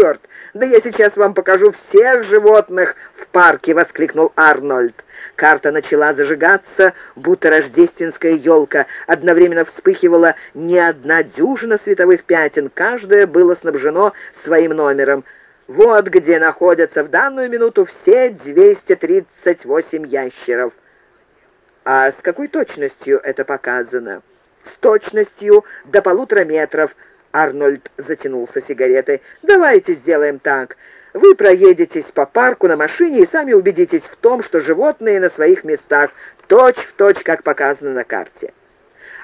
черт! Да я сейчас вам покажу всех животных в парке!» — воскликнул Арнольд. Карта начала зажигаться, будто рождественская елка. Одновременно вспыхивала не одна дюжина световых пятен. Каждое было снабжено своим номером. Вот где находятся в данную минуту все 238 ящеров. А с какой точностью это показано? С точностью до полутора метров. Арнольд затянулся сигаретой. «Давайте сделаем так. Вы проедетесь по парку на машине и сами убедитесь в том, что животные на своих местах, точь-в-точь, точь, как показано на карте.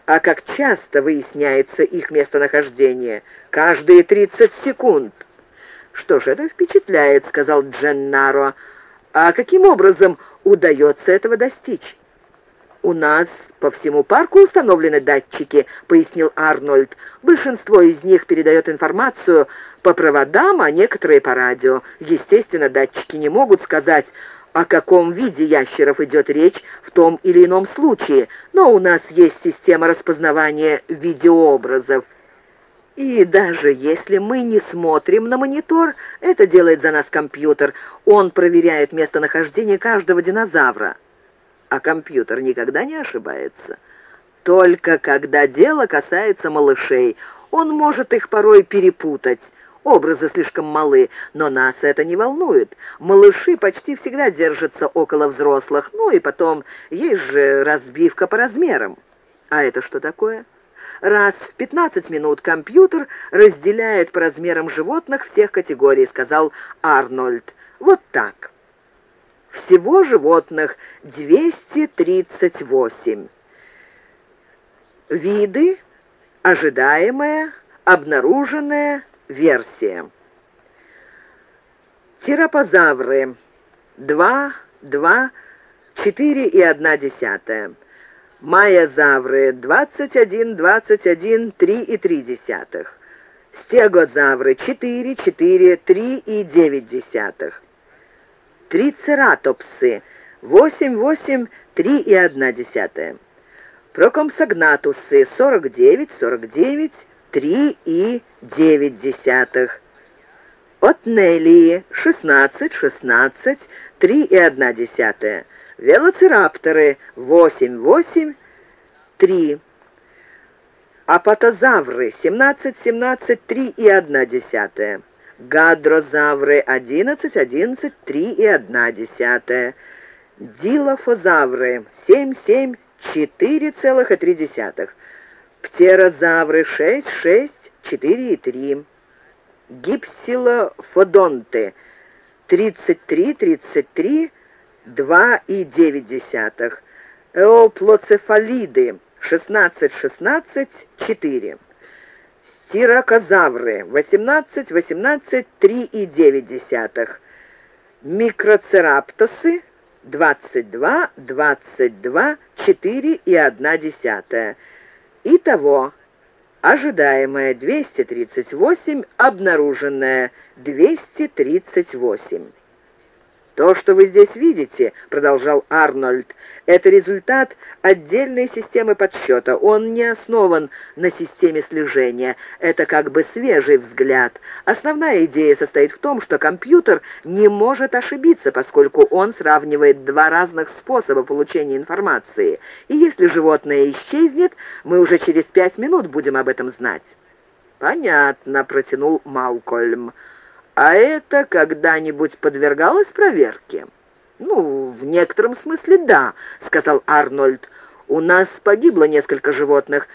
А как часто выясняется их местонахождение? Каждые 30 секунд. «Что ж, это впечатляет», — сказал Дженнаро. «А каким образом удается этого достичь?» «У нас по всему парку установлены датчики», — пояснил Арнольд. «Большинство из них передает информацию по проводам, а некоторые по радио. Естественно, датчики не могут сказать, о каком виде ящеров идет речь в том или ином случае, но у нас есть система распознавания видеообразов. И даже если мы не смотрим на монитор, это делает за нас компьютер. Он проверяет местонахождение каждого динозавра а компьютер никогда не ошибается. Только когда дело касается малышей, он может их порой перепутать. Образы слишком малы, но нас это не волнует. Малыши почти всегда держатся около взрослых, ну и потом есть же разбивка по размерам. А это что такое? Раз в 15 минут компьютер разделяет по размерам животных всех категорий, сказал Арнольд. Вот так. Всего животных 238. Виды, ожидаемая, обнаруженная версия. Тиропозавры 2, 2, 4 и 1 десятая. Майозавры 21, 21, 3 и 3 десятых. Стегозавры 4, 4, 3 и 9 десятых трицератопсы 8, 8, 3 и 1 десятая. Прокомсогнатусы 49, 49, 3 и 9 десятых. Отнелии 16, 16, 3 и 1 десятая. Велоцирапторы 8, 8, 3. Апатозавры 17, 17, 3 и 1 десятая гадрозавры 11, 11, 3 и 1 десятая, дилофозавры 7, 7, 4,3, птерозавры 6, 6, 4 и 3, гипсилофодонты 33, 33, 2 и 9 десятых, эоплоцефалиды 16, 16, 4 стирокозавры 18, 18, 3 и 9 десятых, микроцераптосы 22, 22, 4 и 1 десятая. Итого ожидаемое 238, обнаруженное 238. «То, что вы здесь видите, — продолжал Арнольд, — это результат отдельной системы подсчета. Он не основан на системе слежения. Это как бы свежий взгляд. Основная идея состоит в том, что компьютер не может ошибиться, поскольку он сравнивает два разных способа получения информации. И если животное исчезнет, мы уже через пять минут будем об этом знать». «Понятно», — протянул Малкольм. «А это когда-нибудь подвергалось проверке?» «Ну, в некотором смысле да», — сказал Арнольд. «У нас погибло несколько животных.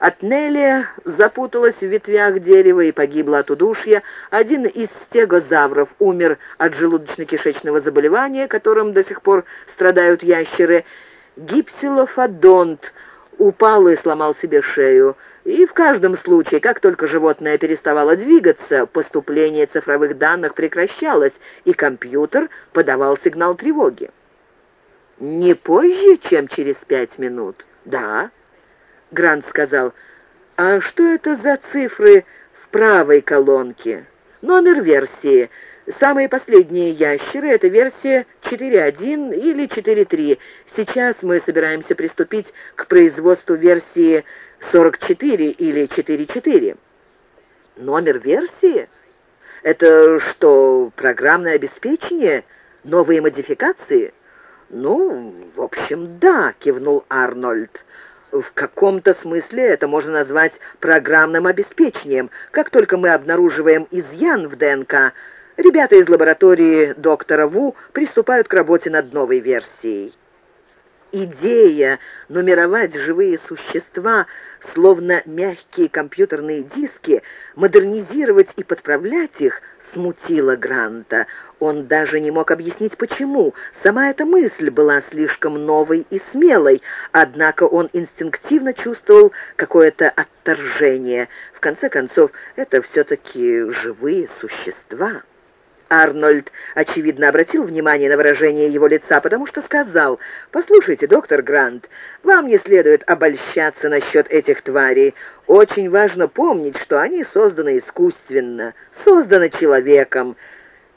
Атнелия запуталась в ветвях дерева и погибла от удушья. Один из стегозавров умер от желудочно-кишечного заболевания, которым до сих пор страдают ящеры. Гипсилофодонт упал и сломал себе шею. И в каждом случае, как только животное переставало двигаться, поступление цифровых данных прекращалось, и компьютер подавал сигнал тревоги. «Не позже, чем через пять минут?» «Да», — Грант сказал. «А что это за цифры в правой колонке?» «Номер версии. Самые последние ящеры — это версия 4.1 или 4.3. Сейчас мы собираемся приступить к производству версии 44 или 44. Номер версии? Это что, программное обеспечение? Новые модификации?» «Ну, в общем, да», — кивнул Арнольд. В каком-то смысле это можно назвать программным обеспечением. Как только мы обнаруживаем изъян в ДНК, ребята из лаборатории доктора Ву приступают к работе над новой версией. Идея нумеровать живые существа, словно мягкие компьютерные диски, модернизировать и подправлять их, смутила Гранта. Он даже не мог объяснить, почему. Сама эта мысль была слишком новой и смелой, однако он инстинктивно чувствовал какое-то отторжение. В конце концов, это все-таки живые существа. Арнольд, очевидно, обратил внимание на выражение его лица, потому что сказал, «Послушайте, доктор Грант, вам не следует обольщаться насчет этих тварей. Очень важно помнить, что они созданы искусственно, созданы человеком.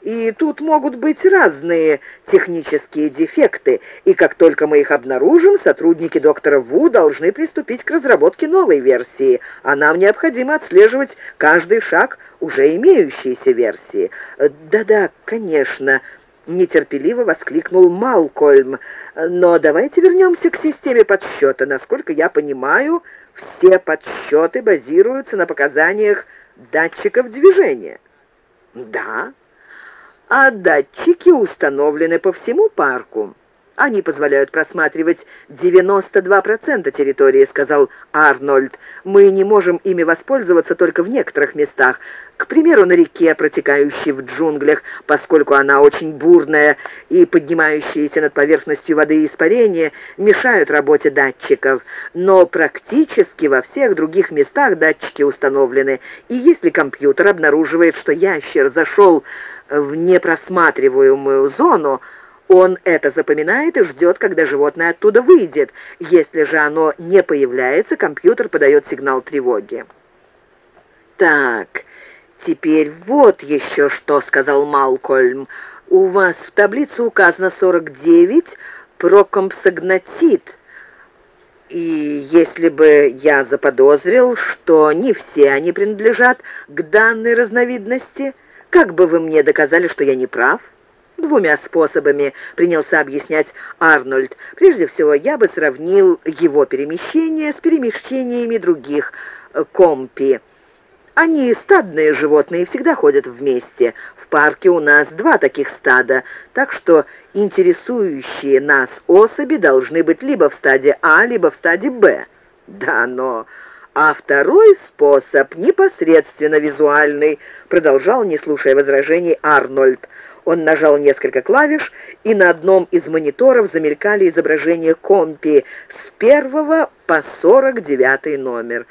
И тут могут быть разные технические дефекты, и как только мы их обнаружим, сотрудники доктора Ву должны приступить к разработке новой версии, а нам необходимо отслеживать каждый шаг уже имеющейся версии. «Да-да, конечно», — нетерпеливо воскликнул Малкольм. «Но давайте вернемся к системе подсчета. Насколько я понимаю, все подсчеты базируются на показаниях датчиков движения». «Да», а датчики установлены по всему парку. Они позволяют просматривать 92% территории, сказал Арнольд. Мы не можем ими воспользоваться только в некоторых местах. К примеру, на реке, протекающей в джунглях, поскольку она очень бурная и поднимающиеся над поверхностью воды испарения мешают работе датчиков. Но практически во всех других местах датчики установлены. И если компьютер обнаруживает, что ящер зашел в непросматриваемую зону, он это запоминает и ждет, когда животное оттуда выйдет. Если же оно не появляется, компьютер подает сигнал тревоги. «Так, теперь вот еще что», — сказал Малкольм. «У вас в таблице указано 49 прокомпсогнатит. И если бы я заподозрил, что не все они принадлежат к данной разновидности, как бы вы мне доказали, что я не прав?» Двумя способами принялся объяснять Арнольд. Прежде всего, я бы сравнил его перемещение с перемещениями других э, компи. Они стадные животные, всегда ходят вместе. В парке у нас два таких стада, так что интересующие нас особи должны быть либо в стаде А, либо в стаде Б. Да, но... А второй способ, непосредственно визуальный, продолжал, не слушая возражений, Арнольд. Он нажал несколько клавиш, и на одном из мониторов замелькали изображения компи с первого по сорок девятый номер.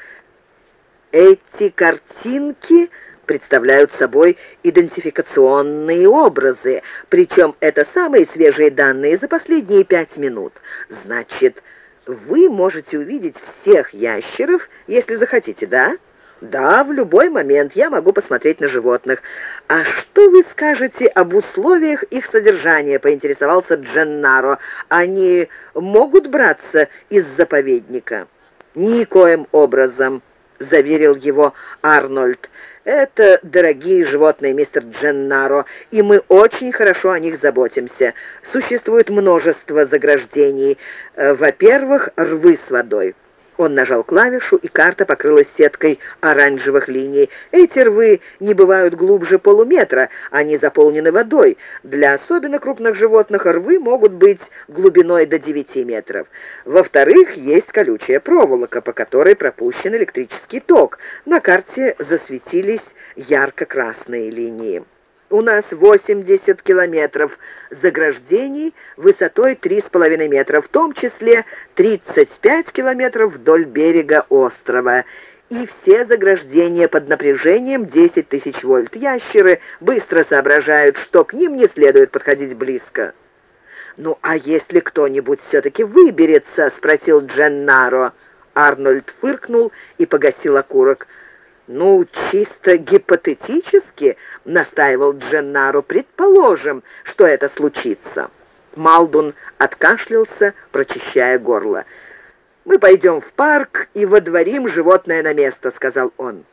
Эти картинки представляют собой идентификационные образы, причем это самые свежие данные за последние пять минут. Значит, вы можете увидеть всех ящеров, если захотите, да? «Да, в любой момент я могу посмотреть на животных. А что вы скажете об условиях их содержания?» — поинтересовался Дженнаро. «Они могут браться из заповедника?» «Никоим образом», — заверил его Арнольд. «Это дорогие животные, мистер Дженнаро, и мы очень хорошо о них заботимся. Существует множество заграждений. Э, во-первых, рвы с водой». Он нажал клавишу, и карта покрылась сеткой оранжевых линий. Эти рвы не бывают глубже полуметра, они заполнены водой. Для особенно крупных животных рвы могут быть глубиной до 9 метров. Во-вторых, есть колючая проволока, по которой пропущен электрический ток. На карте засветились ярко-красные линии. У нас 80 километров заграждений высотой 3,5 метра, в том числе 35 километров вдоль берега острова. И все заграждения под напряжением 10 тысяч вольт. Ящеры быстро соображают, что к ним не следует подходить близко. «Ну, а если кто-нибудь все-таки выберется?» — спросил Дженнаро. Арнольд фыркнул и погасил окурок. «Ну, чисто гипотетически», — настаивал Дженнаро, — «предположим, что это случится». Малдун откашлялся, прочищая горло. «Мы пойдем в парк и водворим животное на место», — сказал он.